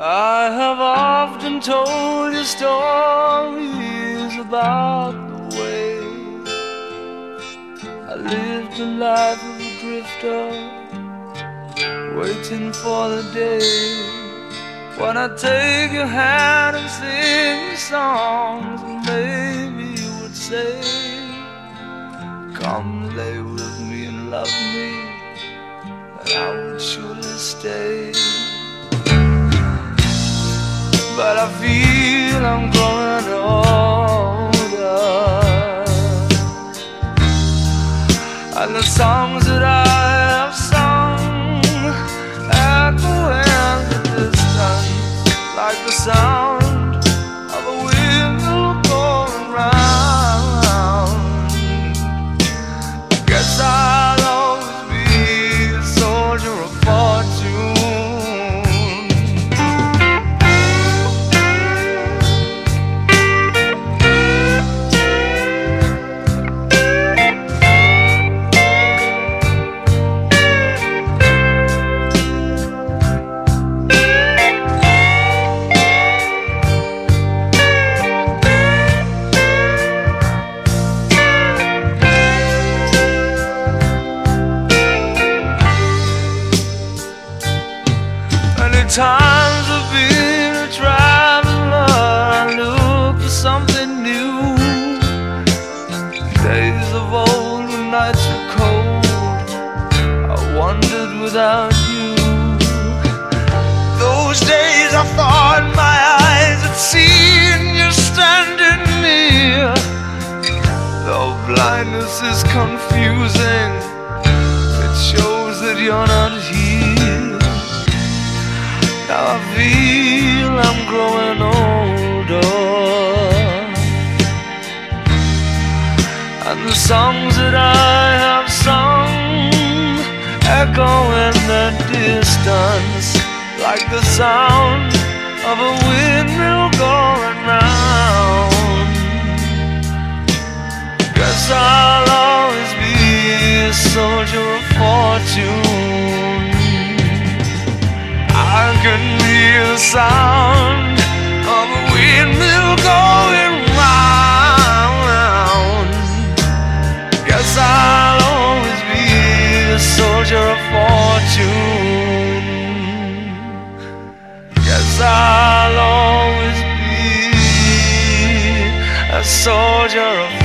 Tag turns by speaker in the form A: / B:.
A: I have often told you stories about the way I lived a life of a drifter, waiting for the day when I take your hand and sing a song. Come lay with me and love me, and I would surely stay but I feel I'm growing older. And the songs times I've been a traveler, I look for something new. Days of old when nights were cold, I wandered without you. Those days I thought my eyes had seen you standing near. Though blindness is confusing, it shows that you're not Now I feel I'm growing older. And the songs that I have sung Echo in the distance Like the sound of a windmill going round. Guess I'll always be a soldier of fortune sound of a windmill going round. Guess I'll always be a soldier of fortune. Guess I'll always be a soldier of